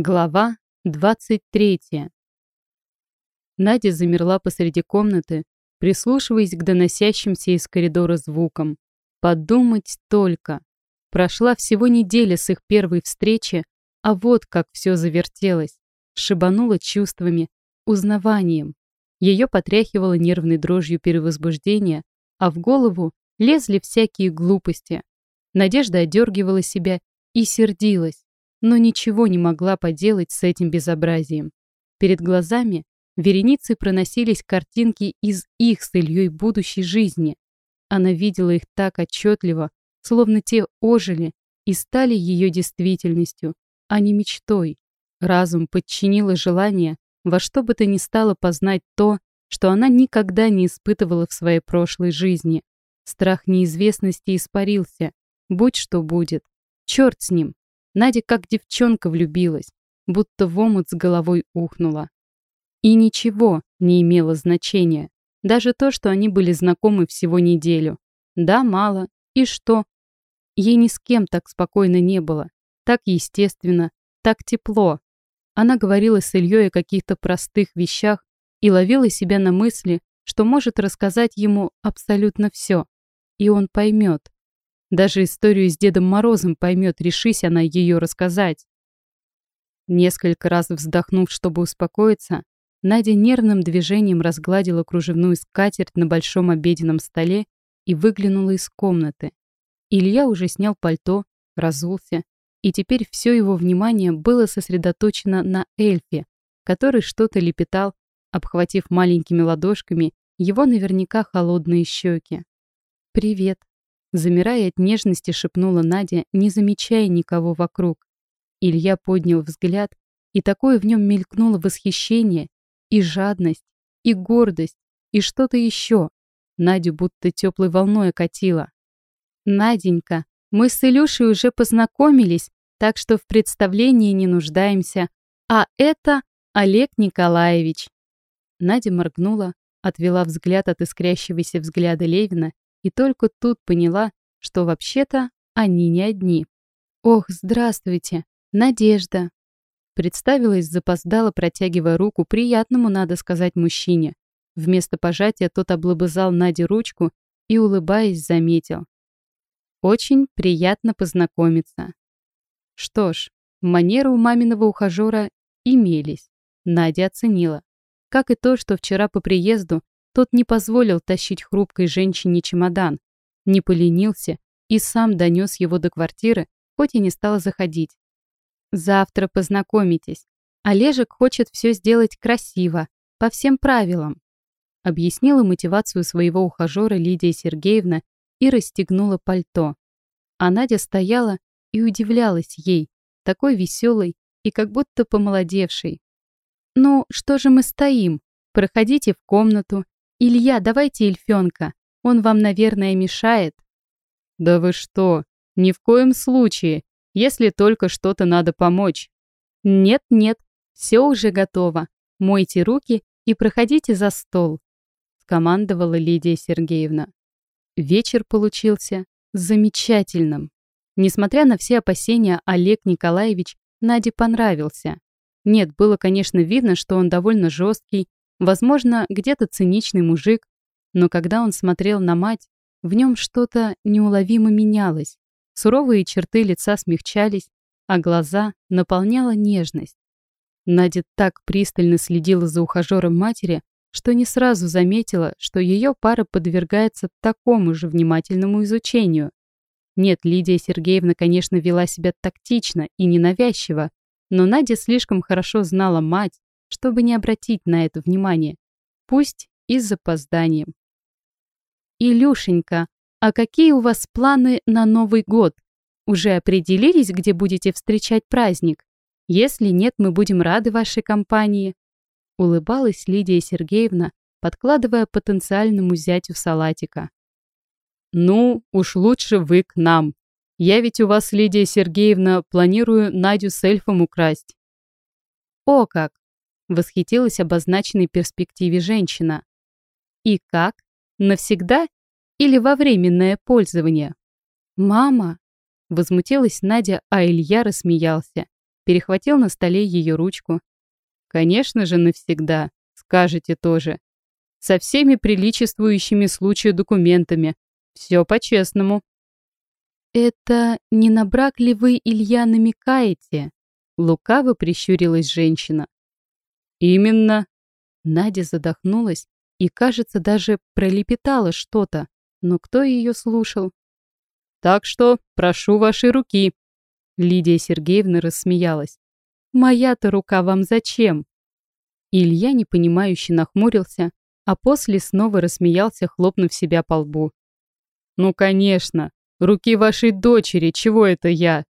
Глава 23. Надя замерла посреди комнаты, прислушиваясь к доносящимся из коридора звукам. Подумать только. Прошла всего неделя с их первой встречи, а вот как все завертелось. Шибануло чувствами, узнаванием. Ее потряхивало нервной дрожью перевозбуждения, а в голову лезли всякие глупости. Надежда одергивала себя и сердилась но ничего не могла поделать с этим безобразием. Перед глазами вереницей проносились картинки из их с Ильей будущей жизни. Она видела их так отчетливо, словно те ожили и стали ее действительностью, а не мечтой. Разум подчинила желание во что бы то ни стало познать то, что она никогда не испытывала в своей прошлой жизни. Страх неизвестности испарился. Будь что будет. Черт с ним. Надя как девчонка влюбилась, будто в омут с головой ухнула. И ничего не имело значения. Даже то, что они были знакомы всего неделю. Да, мало. И что? Ей ни с кем так спокойно не было. Так естественно, так тепло. Она говорила с Ильей о каких-то простых вещах и ловила себя на мысли, что может рассказать ему абсолютно все. И он поймет. Даже историю с Дедом Морозом поймет, решись она ее рассказать. Несколько раз вздохнув, чтобы успокоиться, Надя нервным движением разгладила кружевную скатерть на большом обеденном столе и выглянула из комнаты. Илья уже снял пальто, разулся, и теперь все его внимание было сосредоточено на эльфе, который что-то лепетал, обхватив маленькими ладошками его наверняка холодные щеки. «Привет», Замирая от нежности, шепнула Надя, не замечая никого вокруг. Илья поднял взгляд, и такое в нем мелькнуло восхищение, и жадность, и гордость, и что-то еще. Надю будто теплой волной окатило. «Наденька, мы с Илюшей уже познакомились, так что в представлении не нуждаемся. А это Олег Николаевич». Надя моргнула, отвела взгляд от искрящегося взгляда Левина и только тут поняла, что вообще-то они не одни. «Ох, здравствуйте! Надежда!» Представилась, запоздала, протягивая руку приятному, надо сказать, мужчине. Вместо пожатия тот облобызал Наде ручку и, улыбаясь, заметил. «Очень приятно познакомиться». Что ж, манеры у маминого ухажера имелись. Надя оценила. Как и то, что вчера по приезду тот не позволил тащить хрупкой женщине чемодан, не поленился и сам донес его до квартиры, хоть и не стал заходить. «Завтра познакомитесь. Олежек хочет все сделать красиво, по всем правилам», объяснила мотивацию своего ухажера Лидия Сергеевна и расстегнула пальто. А Надя стояла и удивлялась ей, такой веселой и как будто помолодевшей. «Ну, что же мы стоим? Проходите в комнату, «Илья, давайте эльфёнка. Он вам, наверное, мешает». «Да вы что? Ни в коем случае, если только что-то надо помочь». «Нет-нет, все уже готово. Мойте руки и проходите за стол», — скомандовала Лидия Сергеевна. Вечер получился замечательным. Несмотря на все опасения, Олег Николаевич Наде понравился. Нет, было, конечно, видно, что он довольно жесткий Возможно, где-то циничный мужик, но когда он смотрел на мать, в нем что-то неуловимо менялось. Суровые черты лица смягчались, а глаза наполняла нежность. Надя так пристально следила за ухажером матери, что не сразу заметила, что ее пара подвергается такому же внимательному изучению. Нет, Лидия Сергеевна, конечно, вела себя тактично и ненавязчиво, но Надя слишком хорошо знала мать, чтобы не обратить на это внимание, пусть и с запозданием. «Илюшенька, а какие у вас планы на Новый год? Уже определились, где будете встречать праздник? Если нет, мы будем рады вашей компании», улыбалась Лидия Сергеевна, подкладывая потенциальному зятю салатика. «Ну, уж лучше вы к нам. Я ведь у вас, Лидия Сергеевна, планирую Надю с эльфом украсть». «О как! Восхитилась обозначенной перспективе женщина. И как? Навсегда или во временное пользование? Мама! Возмутилась Надя, а Илья рассмеялся. перехватил на столе ее ручку. «Конечно же, навсегда. Скажете тоже. Со всеми приличествующими случаю документами. Все по-честному». «Это не на брак ли вы, Илья, намекаете?» Лукаво прищурилась женщина. «Именно». Надя задохнулась и, кажется, даже пролепетала что-то, но кто ее слушал? «Так что прошу вашей руки». Лидия Сергеевна рассмеялась. «Моя-то рука вам зачем?» Илья непонимающе нахмурился, а после снова рассмеялся, хлопнув себя по лбу. «Ну, конечно, руки вашей дочери, чего это я?»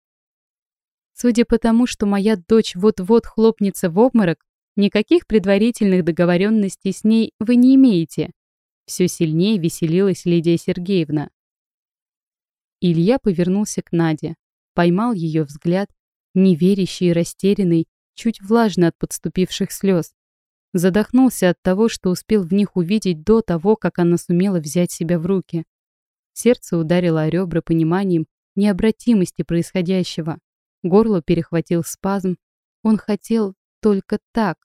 Судя по тому, что моя дочь вот-вот хлопнется в обморок, никаких предварительных договоренностей с ней вы не имеете. Все сильнее веселилась Лидия Сергеевна. Илья повернулся к Наде, поймал ее взгляд, неверящий и растерянный, чуть влажно от подступивших слез. Задохнулся от того, что успел в них увидеть до того, как она сумела взять себя в руки. Сердце ударило о ребра пониманием необратимости происходящего. Горло перехватил спазм. Он хотел только так,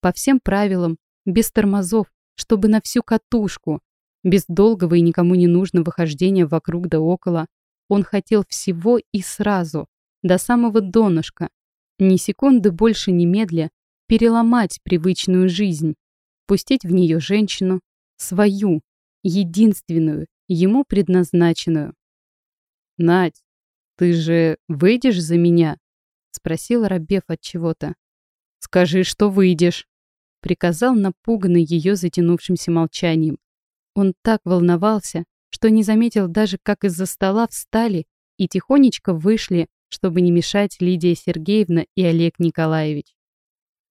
по всем правилам, без тормозов, чтобы на всю катушку, без долгого и никому не нужного хождения вокруг да около. Он хотел всего и сразу, до самого донышка, ни секунды больше немедля, переломать привычную жизнь, пустить в нее женщину, свою, единственную, ему предназначенную. «Надь, ты же выйдешь за меня?» — спросил Рабев от чего-то. «Скажи, что выйдешь», — приказал напуганный ее затянувшимся молчанием. Он так волновался, что не заметил даже, как из-за стола встали и тихонечко вышли, чтобы не мешать Лидия Сергеевна и Олег Николаевич.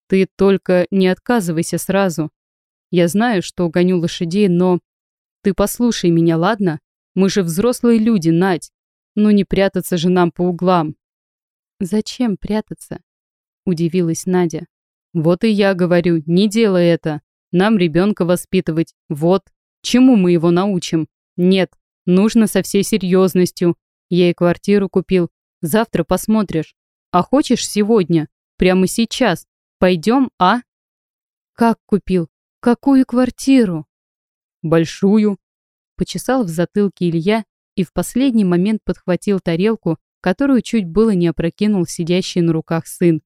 Ты только не отказывайся сразу. Я знаю, что гоню лошадей, но... Ты послушай меня, ладно? Мы же взрослые люди, Надь. Ну не прятаться же нам по углам. Зачем прятаться? Удивилась Надя. Вот и я говорю, не делай это. Нам ребенка воспитывать. Вот. Чему мы его научим? Нет, нужно со всей серьезностью. Я и квартиру купил. Завтра посмотришь. А хочешь сегодня? Прямо сейчас? Пойдем, а? Как купил? Какую квартиру? Большую. Почесал в затылке Илья и в последний момент подхватил тарелку, которую чуть было не опрокинул сидящий на руках сын.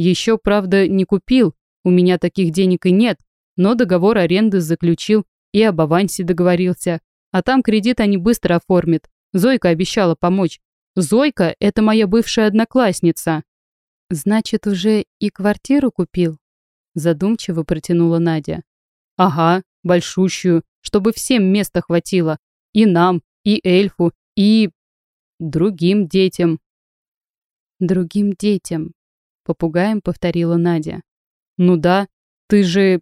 Еще, правда, не купил, у меня таких денег и нет, но договор аренды заключил и об авансе договорился. А там кредит они быстро оформят. Зойка обещала помочь. Зойка – это моя бывшая одноклассница. «Значит, уже и квартиру купил?» Задумчиво протянула Надя. «Ага, большущую, чтобы всем места хватило. И нам, и эльфу, и... другим детям». «Другим детям», — попугаем повторила Надя. «Ну да, ты же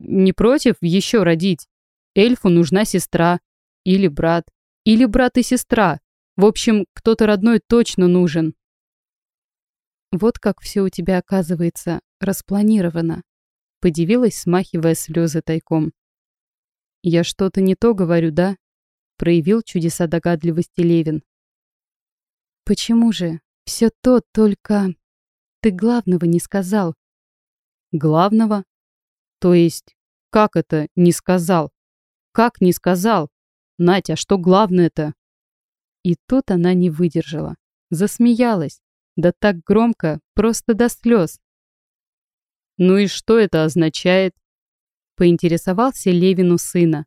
не против еще родить? Эльфу нужна сестра. Или брат. Или брат и сестра. В общем, кто-то родной точно нужен. Вот как все у тебя оказывается распланировано. Подивилась, смахивая слезы тайком. Я что-то не то говорю, да? Проявил чудеса догадливости Левин. Почему же? Все то только... Ты главного не сказал. Главного? То есть, как это не сказал? Как не сказал? Натя, а что главное-то? И тут она не выдержала. Засмеялась. Да так громко, просто до слез. «Ну и что это означает?» Поинтересовался Левину сына.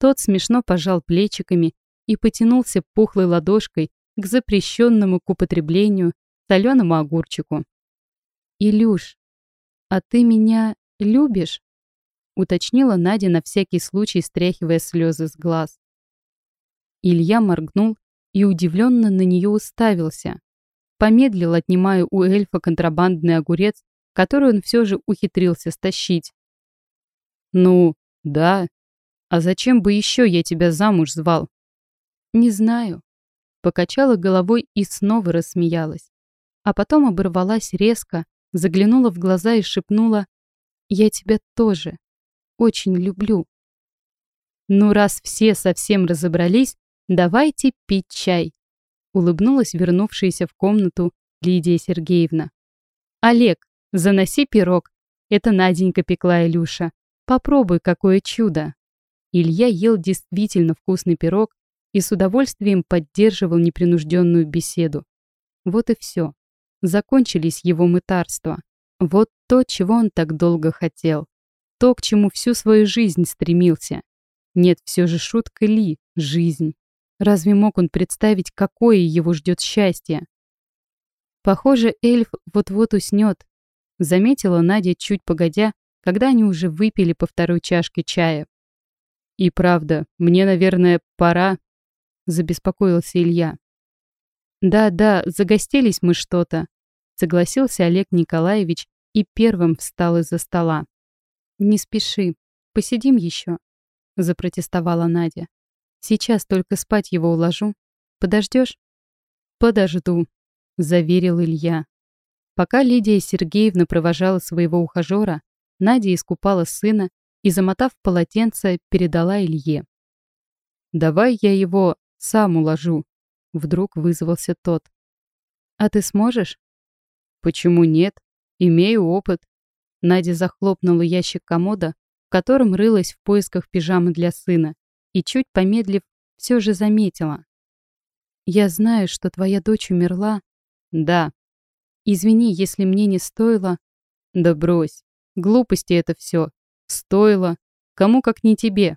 Тот смешно пожал плечиками и потянулся пухлой ладошкой к запрещенному к употреблению соленому огурчику. «Илюш, а ты меня любишь?» уточнила Надя на всякий случай, стряхивая слезы с глаз. Илья моргнул и удивленно на нее уставился. Помедлил, отнимая у эльфа контрабандный огурец, который он все же ухитрился стащить. «Ну, да. А зачем бы еще я тебя замуж звал?» «Не знаю». Покачала головой и снова рассмеялась. А потом оборвалась резко, заглянула в глаза и шепнула «Я тебя тоже очень люблю». «Ну, раз все совсем разобрались, давайте пить чай улыбнулась вернувшаяся в комнату Лидия Сергеевна. Олег, заноси пирог. Это Наденька пекла Илюша. Попробуй, какое чудо. Илья ел действительно вкусный пирог и с удовольствием поддерживал непринужденную беседу. Вот и все. Закончились его мытарства. Вот то, чего он так долго хотел. То, к чему всю свою жизнь стремился. Нет, все же шутка ли, жизнь. Разве мог он представить, какое его ждет счастье? Похоже, эльф вот-вот уснет. Заметила Надя чуть погодя, когда они уже выпили по второй чашке чая. «И правда, мне, наверное, пора», — забеспокоился Илья. «Да-да, загостились мы что-то», — согласился Олег Николаевич и первым встал из-за стола. «Не спеши, посидим еще», — запротестовала Надя. «Сейчас только спать его уложу. Подождешь?» «Подожду», — заверил Илья. Пока Лидия Сергеевна провожала своего ухажера, Надя искупала сына и, замотав полотенце, передала Илье. «Давай я его сам уложу», — вдруг вызвался тот. «А ты сможешь?» «Почему нет? Имею опыт». Надя захлопнула ящик комода, в котором рылась в поисках пижамы для сына, и, чуть помедлив, все же заметила. «Я знаю, что твоя дочь умерла». «Да». «Извини, если мне не стоило...» «Да брось. Глупости это все. Стоило. Кому как не тебе.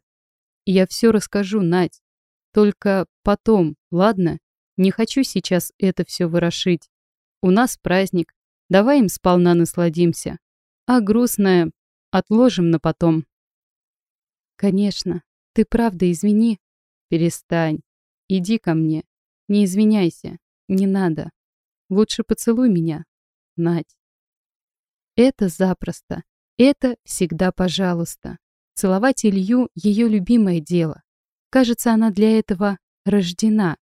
Я все расскажу, Надь. Только потом, ладно? Не хочу сейчас это все вырошить. У нас праздник. Давай им сполна насладимся. А грустное отложим на потом. Конечно. Ты правда извини. Перестань. Иди ко мне. Не извиняйся. Не надо. Лучше поцелуй меня, Надь. Это запросто. Это всегда пожалуйста. Целовать Илью – ее любимое дело. Кажется, она для этого рождена.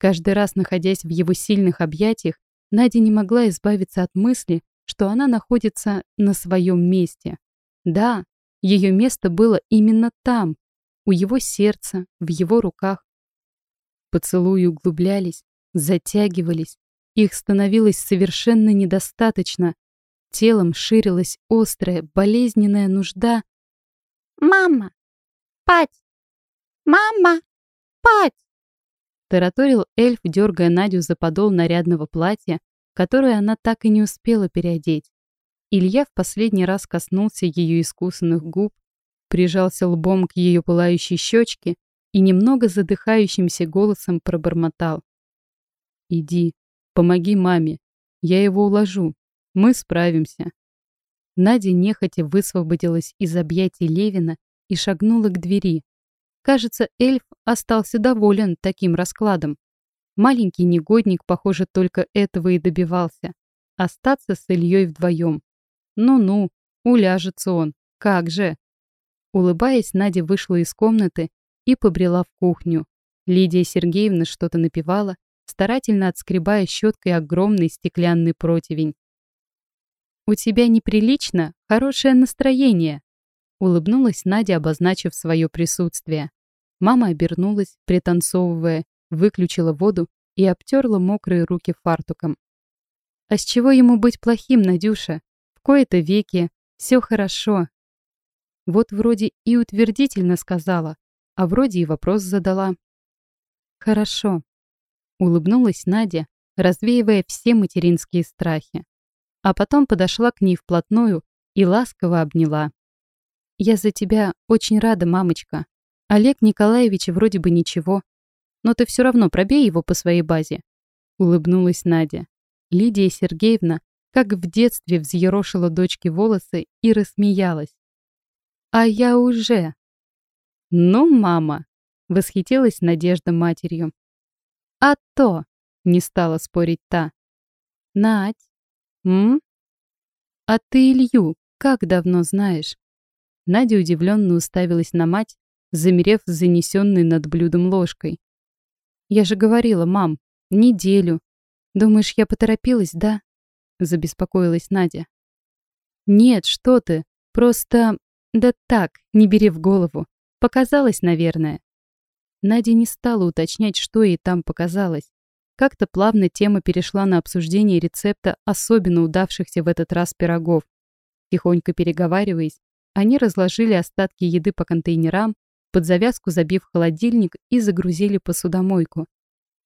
Каждый раз, находясь в его сильных объятиях, Надя не могла избавиться от мысли, что она находится на своем месте. Да, ее место было именно там, у его сердца, в его руках. Поцелуи углублялись, затягивались. Их становилось совершенно недостаточно, Телом ширилась острая, болезненная нужда. «Мама! Пать! Мама! Пать!» Тараторил эльф, дергая Надю за подол нарядного платья, которое она так и не успела переодеть. Илья в последний раз коснулся ее искусанных губ, прижался лбом к ее пылающей щечке и немного задыхающимся голосом пробормотал. «Иди, помоги маме, я его уложу, мы справимся. Надя нехотя высвободилась из объятий Левина и шагнула к двери. Кажется, эльф остался доволен таким раскладом. Маленький негодник, похоже, только этого и добивался. Остаться с Ильей вдвоем. Ну-ну, уляжется он. Как же? Улыбаясь, Надя вышла из комнаты и побрела в кухню. Лидия Сергеевна что-то напевала, старательно отскребая щеткой огромный стеклянный противень. «У тебя неприлично хорошее настроение», — улыбнулась Надя, обозначив свое присутствие. Мама обернулась, пританцовывая, выключила воду и обтерла мокрые руки фартуком. «А с чего ему быть плохим, Надюша? В кои-то веки все хорошо». Вот вроде и утвердительно сказала, а вроде и вопрос задала. «Хорошо», — улыбнулась Надя, развеивая все материнские страхи а потом подошла к ней вплотную и ласково обняла. «Я за тебя очень рада, мамочка. Олег Николаевич вроде бы ничего, но ты все равно пробей его по своей базе», — улыбнулась Надя. Лидия Сергеевна, как в детстве, взъерошила дочке волосы и рассмеялась. «А я уже...» «Ну, мама!» — восхитилась Надежда матерью. «А то!» — не стала спорить та. «Надь, «М? А ты Илью как давно знаешь?» Надя удивленно уставилась на мать, замерев с занесенной над блюдом ложкой. «Я же говорила, мам, неделю. Думаешь, я поторопилась, да?» Забеспокоилась Надя. «Нет, что ты. Просто... Да так, не бери в голову. Показалось, наверное». Надя не стала уточнять, что ей там показалось. Как-то плавно тема перешла на обсуждение рецепта особенно удавшихся в этот раз пирогов. Тихонько переговариваясь, они разложили остатки еды по контейнерам, под завязку забив холодильник и загрузили посудомойку.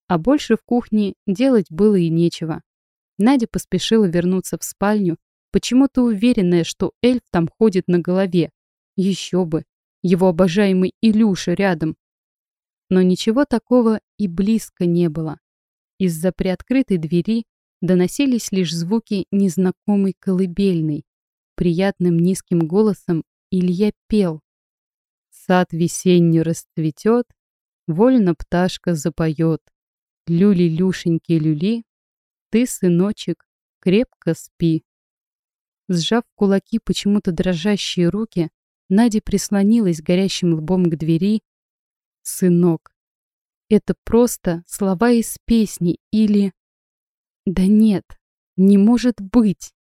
А больше в кухне делать было и нечего. Надя поспешила вернуться в спальню, почему-то уверенная, что эльф там ходит на голове. Еще бы, его обожаемый Илюша рядом. Но ничего такого и близко не было. Из-за приоткрытой двери доносились лишь звуки незнакомой колыбельной. Приятным низким голосом Илья пел. Сад весенний расцветет, вольно пташка запоет. Люли-люшеньки-люли, ты, сыночек, крепко спи. Сжав кулаки почему-то дрожащие руки, Надя прислонилась горящим лбом к двери. «Сынок». Это просто слова из песни или... Да нет, не может быть.